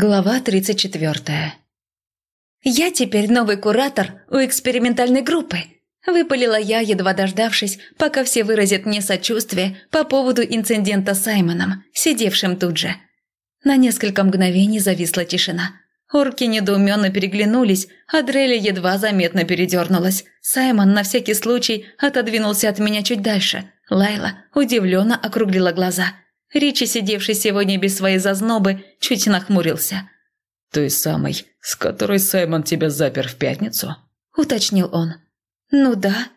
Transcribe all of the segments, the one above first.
Глава 34 «Я теперь новый куратор у экспериментальной группы», – выпалила я, едва дождавшись, пока все выразят мне сочувствие по поводу инцидента с Саймоном, сидевшим тут же. На несколько мгновений зависла тишина. Орки недоуменно переглянулись, а Дрелли едва заметно передернулась. Саймон на всякий случай отодвинулся от меня чуть дальше. Лайла удивленно округлила глаза – Ричи, сидевший сегодня без своей зазнобы, чуть нахмурился. «Той самой, с которой Саймон тебя запер в пятницу?» – уточнил он. «Ну да».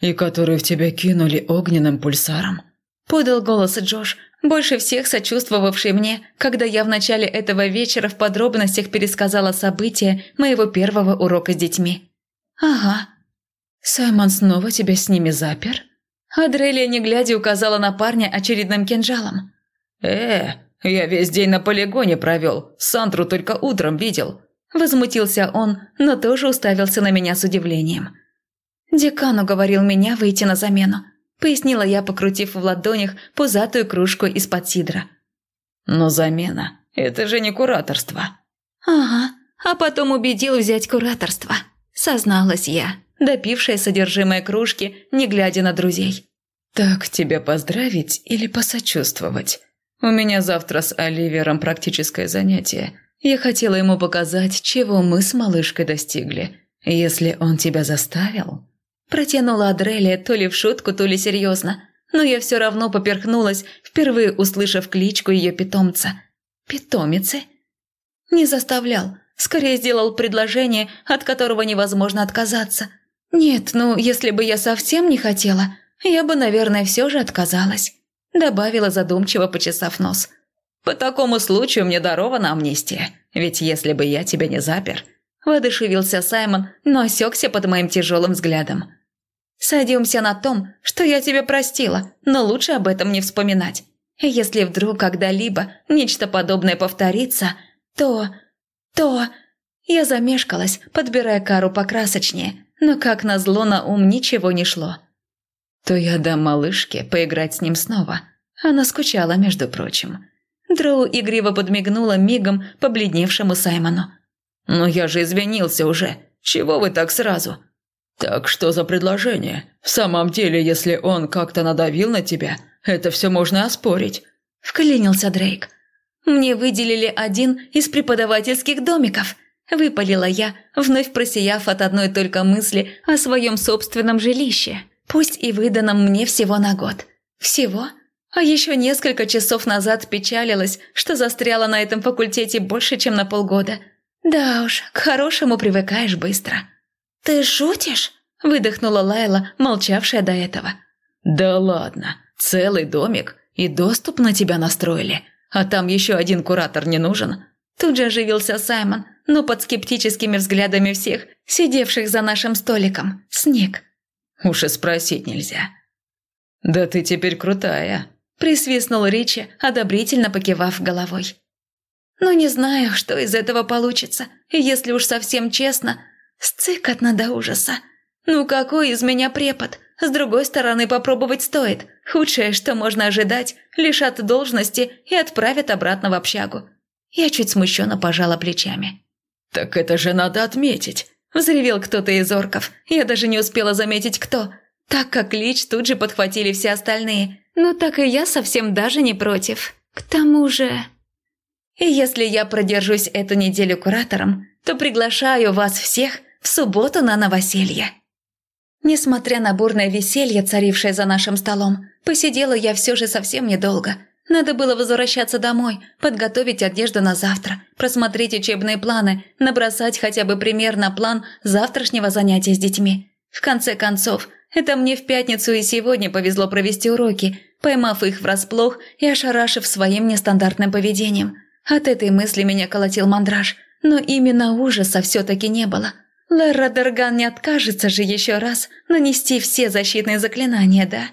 «И которую в тебя кинули огненным пульсаром?» – подал голос Джош, больше всех сочувствовавший мне, когда я в начале этого вечера в подробностях пересказала события моего первого урока с детьми. «Ага». «Саймон снова тебя с ними запер?» Адрелия, не глядя, указала на парня очередным кинжалом. «Э, я весь день на полигоне провел, Сантру только утром видел». Возмутился он, но тоже уставился на меня с удивлением. «Декан уговорил меня выйти на замену», – пояснила я, покрутив в ладонях пузатую кружку из-под сидра. «Но замена – это же не кураторство». «Ага, а потом убедил взять кураторство», – созналась я допившая содержимое кружки, не глядя на друзей. «Так тебя поздравить или посочувствовать? У меня завтра с Оливером практическое занятие. Я хотела ему показать, чего мы с малышкой достигли. Если он тебя заставил...» Протянула Адрелия то ли в шутку, то ли серьезно. Но я все равно поперхнулась, впервые услышав кличку ее питомца. «Питомицы?» «Не заставлял. Скорее сделал предложение, от которого невозможно отказаться. «Нет, ну, если бы я совсем не хотела, я бы, наверное, все же отказалась», добавила задумчиво, почесав нос. «По такому случаю мне дарована амнистия, ведь если бы я тебя не запер...» Воодушевился Саймон, но осекся под моим тяжелым взглядом. «Сойдемся на том, что я тебя простила, но лучше об этом не вспоминать. Если вдруг когда-либо нечто подобное повторится, то... то...» Я замешкалась, подбирая кару покрасочнее, но, как назло, на ум ничего не шло. То я дам малышке поиграть с ним снова. Она скучала, между прочим. Дроу игриво подмигнула мигом побледневшему Саймону. «Но я же извинился уже. Чего вы так сразу?» «Так что за предложение? В самом деле, если он как-то надавил на тебя, это все можно оспорить», – вклинился Дрейк. «Мне выделили один из преподавательских домиков», Выпалила я, вновь просияв от одной только мысли о своем собственном жилище, пусть и выданном мне всего на год. Всего? А еще несколько часов назад печалилась, что застряла на этом факультете больше, чем на полгода. Да уж, к хорошему привыкаешь быстро. «Ты шутишь?» – выдохнула Лайла, молчавшая до этого. «Да ладно, целый домик и доступ на тебя настроили, а там еще один куратор не нужен?» Тут же оживился Саймон, но под скептическими взглядами всех, сидевших за нашим столиком. Снег. Уж и спросить нельзя. «Да ты теперь крутая», – присвистнул Ричи, одобрительно покивав головой. «Ну, не знаю, что из этого получится. Если уж совсем честно, сцикотно до ужаса. Ну, какой из меня препод? С другой стороны, попробовать стоит. Худшее, что можно ожидать, лишат должности и отправят обратно в общагу. Я чуть смущенно пожала плечами. «Так это же надо отметить!» – взревел кто-то из орков. Я даже не успела заметить, кто. Так как Лич тут же подхватили все остальные. Ну так и я совсем даже не против. К тому же... И если я продержусь эту неделю куратором, то приглашаю вас всех в субботу на новоселье. Несмотря на бурное веселье, царившее за нашим столом, посидела я все же совсем недолго – надо было возвращаться домой, подготовить одежду на завтра, просмотреть учебные планы, набросать хотя бы примерно план завтрашнего занятия с детьми. В конце концов, это мне в пятницу и сегодня повезло провести уроки, поймав их врасплох и ошарашив своим нестандартным поведением. От этой мысли меня колотил мандраж, но именно ужаса все-таки не было. Лерра Дерган не откажется же еще раз нанести все защитные заклинания, да?»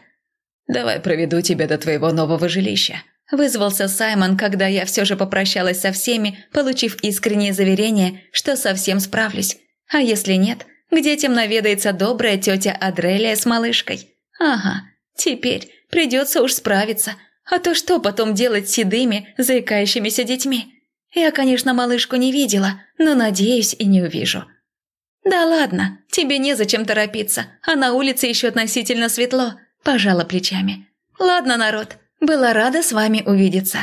«Давай проведу тебя до твоего нового жилища», – вызвался Саймон, когда я все же попрощалась со всеми, получив искреннее заверение, что совсем справлюсь. А если нет, к детям наведается добрая тетя Адрелия с малышкой. Ага, теперь придется уж справиться, а то что потом делать с седыми, заикающимися детьми? Я, конечно, малышку не видела, но надеюсь и не увижу. Да ладно, тебе незачем торопиться, а на улице еще относительно светло, пожала плечами. Ладно, народ, была рада с вами увидеться.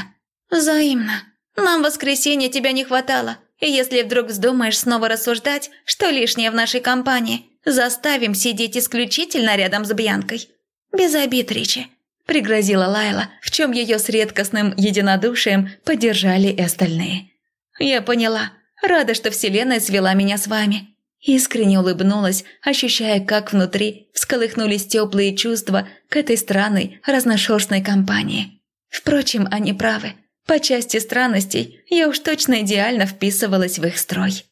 Взаимно. Нам в воскресенье тебя не хватало, и если вдруг вздумаешь снова рассуждать, что лишнее в нашей компании, заставим сидеть исключительно рядом с Бьянкой. Без обид, Ричи. – пригрозила Лайла, в чем ее с редкостным единодушием поддержали и остальные. «Я поняла. Рада, что Вселенная свела меня с вами». Искренне улыбнулась, ощущая, как внутри всколыхнулись теплые чувства к этой странной, разношерстной компании. Впрочем, они правы. По части странностей я уж точно идеально вписывалась в их строй.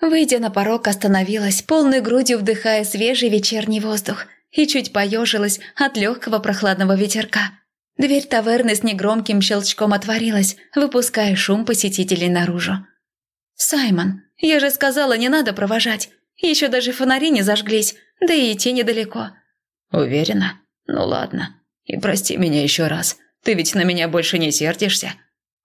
Выйдя на порог, остановилась, полной грудью вдыхая свежий вечерний воздух – и чуть поежилась от легкого прохладного ветерка. Дверь таверны с негромким щелчком отворилась, выпуская шум посетителей наружу. «Саймон, я же сказала, не надо провожать. Еще даже фонари не зажглись, да и идти недалеко». «Уверена? Ну ладно. И прости меня еще раз. Ты ведь на меня больше не сердишься?»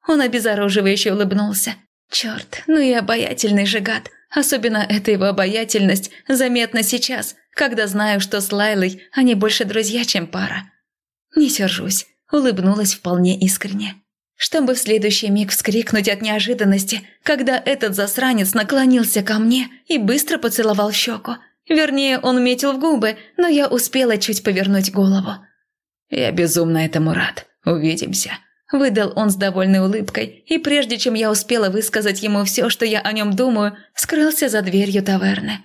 Он обезоруживающе улыбнулся. «Черт, ну и обаятельный же гад. Особенно эта его обаятельность заметна сейчас, когда знаю, что с Лайлой они больше друзья, чем пара. Не сержусь, улыбнулась вполне искренне. Чтобы в следующий миг вскрикнуть от неожиданности, когда этот засранец наклонился ко мне и быстро поцеловал щеку. Вернее, он метил в губы, но я успела чуть повернуть голову. «Я безумно этому рад. Увидимся», Выдал он с довольной улыбкой, и прежде чем я успела высказать ему все, что я о нем думаю, скрылся за дверью таверны.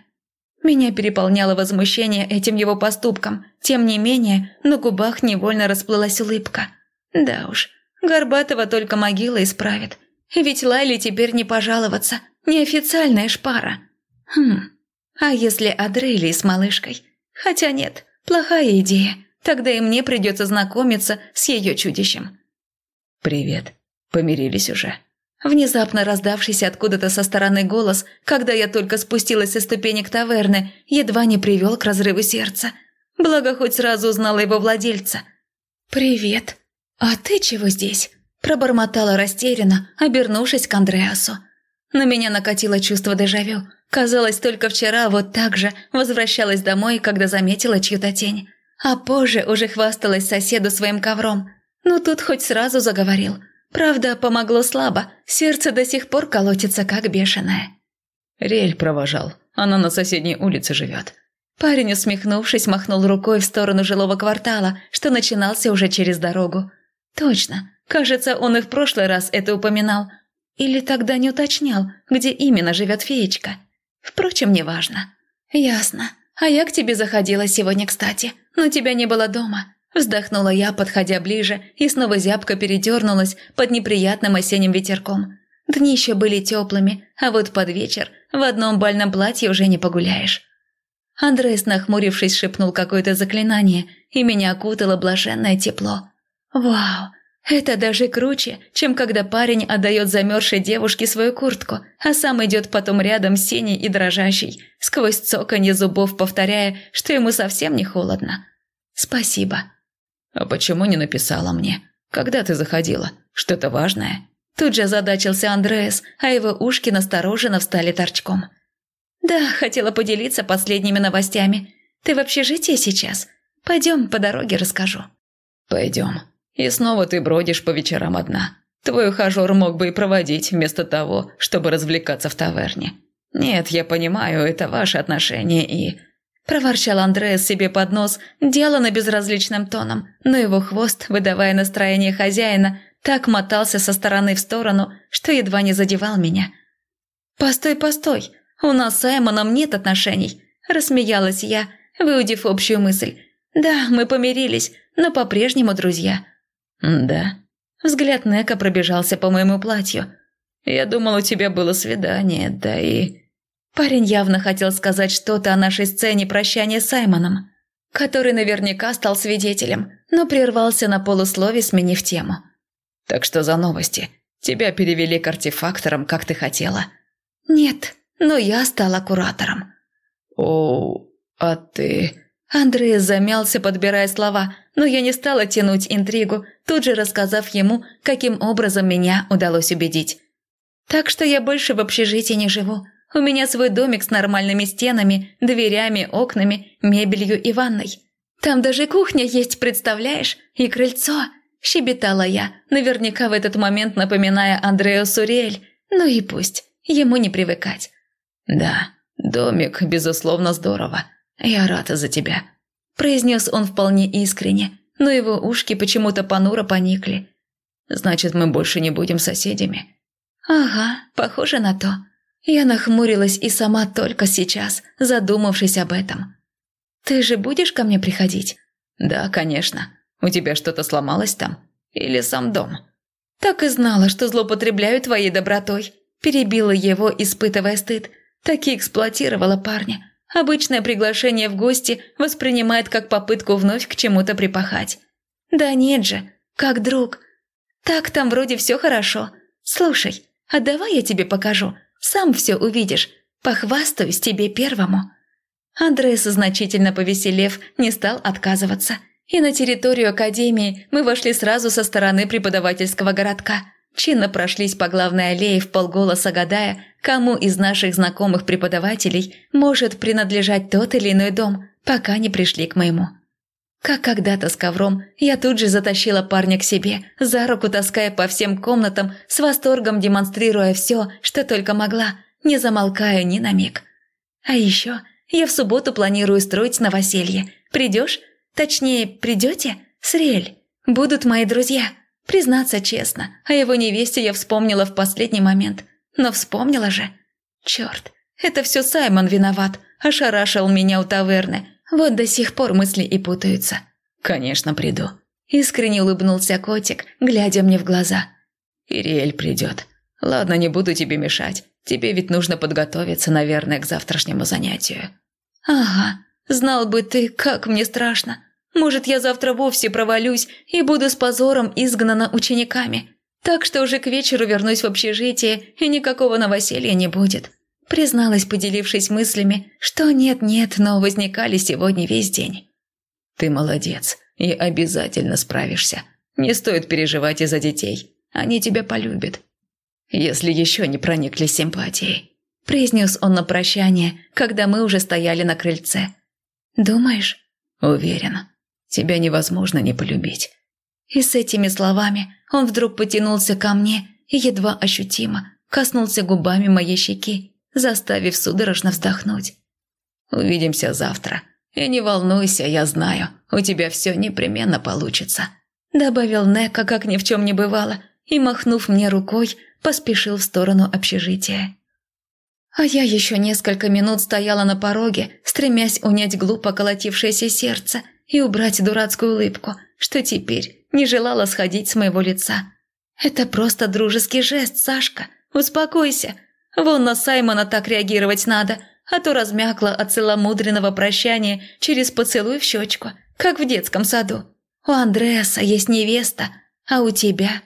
Меня переполняло возмущение этим его поступком. Тем не менее, на губах невольно расплылась улыбка. Да уж, Горбатова только могила исправит. Ведь Лайле теперь не пожаловаться. Неофициальная шпара. Хм, а если Адрейли с малышкой? Хотя нет, плохая идея. Тогда и мне придется знакомиться с ее чудищем. «Привет. Помирились уже?» Внезапно раздавшийся откуда-то со стороны голос, когда я только спустилась со ступенек таверны, едва не привел к разрыву сердца. Благо, хоть сразу узнала его владельца. «Привет. А ты чего здесь?» Пробормотала растерянно, обернувшись к Андреасу. На меня накатило чувство дежавю. Казалось, только вчера вот так же возвращалась домой, когда заметила чью-то тень. А позже уже хвасталась соседу своим ковром – ну тут хоть сразу заговорил. Правда, помогло слабо, сердце до сих пор колотится как бешеное. Рель провожал, она на соседней улице живет. Парень, усмехнувшись, махнул рукой в сторону жилого квартала, что начинался уже через дорогу. Точно, кажется, он и в прошлый раз это упоминал. Или тогда не уточнял, где именно живет феечка. Впрочем, неважно. Ясно. А я к тебе заходила сегодня, кстати, но тебя не было дома. Вздохнула я, подходя ближе, и снова зябко передернулась под неприятным осенним ветерком. Дни еще были теплыми, а вот под вечер в одном бальном платье уже не погуляешь. Андрес, нахмурившись, шепнул какое-то заклинание, и меня окутало блаженное тепло. «Вау! Это даже круче, чем когда парень отдает замерзшей девушке свою куртку, а сам идет потом рядом с синей и дрожащей, сквозь цоканье зубов повторяя, что ему совсем не холодно. Спасибо». «А почему не написала мне? Когда ты заходила? Что-то важное?» Тут же озадачился Андреас, а его ушки настороженно встали торчком. «Да, хотела поделиться последними новостями. Ты в общежитии сейчас? Пойдем, по дороге расскажу». «Пойдем. И снова ты бродишь по вечерам одна. Твой ухажер мог бы и проводить вместо того, чтобы развлекаться в таверне. Нет, я понимаю, это ваши отношения и...» проворчал Андреас себе под нос, делано безразличным тоном, но его хвост, выдавая настроение хозяина, так мотался со стороны в сторону, что едва не задевал меня. «Постой, постой, у нас с Саймоном нет отношений», – рассмеялась я, выудив общую мысль. «Да, мы помирились, но по-прежнему друзья». «Да». Взгляд Нека пробежался по моему платью. «Я думал, у тебя было свидание, да и...» Парень явно хотел сказать что-то о нашей сцене прощания с Саймоном, который наверняка стал свидетелем, но прервался на полуслове, сменив тему. «Так что за новости? Тебя перевели к артефакторам, как ты хотела?» «Нет, но я стала куратором». «О, а ты...» Андрей замялся, подбирая слова, но я не стала тянуть интригу, тут же рассказав ему, каким образом меня удалось убедить. Так что я больше в общежитии не живу. У меня свой домик с нормальными стенами, дверями, окнами, мебелью и ванной. Там даже кухня есть, представляешь? И крыльцо!» – щебетала я, наверняка в этот момент напоминая Андрео Сурель. Ну и пусть, ему не привыкать. «Да, домик, безусловно, здорово. Я рада за тебя», – произнес он вполне искренне, но его ушки почему-то понуро поникли. «Значит, мы больше не будем соседями?» «Ага, похоже на то». Я нахмурилась и сама только сейчас, задумавшись об этом. «Ты же будешь ко мне приходить?» «Да, конечно. У тебя что-то сломалось там? Или сам дом?» «Так и знала, что злоупотребляю твоей добротой», – перебила его, испытывая стыд. Таки эксплуатировала парня. Обычное приглашение в гости воспринимает как попытку вновь к чему-то припахать. «Да нет же, как друг. Так там вроде все хорошо. Слушай, а давай я тебе покажу. Сам все увидишь. Похвастаюсь тебе первому». Андрес, значительно повеселев, не стал отказываться – и на территорию академии мы вошли сразу со стороны преподавательского городка. Чинно прошлись по главной аллее в полголоса гадая, кому из наших знакомых преподавателей может принадлежать тот или иной дом, пока не пришли к моему. Как когда-то с ковром, я тут же затащила парня к себе, за руку таская по всем комнатам, с восторгом демонстрируя все, что только могла, не замолкая ни на миг. А еще я в субботу планирую строить новоселье. Придешь? Точнее, придете? Срель. Будут мои друзья. Признаться честно, о его невесте я вспомнила в последний момент. Но вспомнила же. Черт, это все Саймон виноват. Ошарашил меня у таверны. Вот до сих пор мысли и путаются. «Конечно, приду», – искренне улыбнулся котик, глядя мне в глаза. «Ириэль придет. Ладно, не буду тебе мешать. Тебе ведь нужно подготовиться, наверное, к завтрашнему занятию». «Ага, Знал бы ты, как мне страшно. Может, я завтра вовсе провалюсь и буду с позором изгнана учениками. Так что уже к вечеру вернусь в общежитие, и никакого новоселья не будет». Призналась, поделившись мыслями, что нет-нет, но возникали сегодня весь день. «Ты молодец и обязательно справишься. Не стоит переживать из-за детей. Они тебя полюбят. Если еще не прониклись симпатией», – произнес он на прощание, когда мы уже стояли на крыльце – «Думаешь?» «Уверен. Тебя невозможно не полюбить». И с этими словами он вдруг потянулся ко мне и едва ощутимо коснулся губами моей щеки, заставив судорожно вздохнуть. «Увидимся завтра. И не волнуйся, я знаю, у тебя все непременно получится», добавил Нека, как ни в чем не бывало, и, махнув мне рукой, поспешил в сторону общежития. А я еще несколько минут стояла на пороге, стремясь унять глупо колотившееся сердце и убрать дурацкую улыбку, что теперь не желала сходить с моего лица. «Это просто дружеский жест, Сашка. Успокойся. Вон на Саймона так реагировать надо, а то размякла от целомудренного прощания через поцелуй в щечку, как в детском саду. У Андреаса есть невеста, а у тебя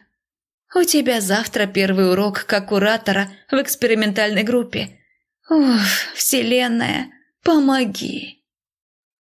у тебя завтра первый урок как куратора в экспериментальной группе. Уф, вселенная, помоги.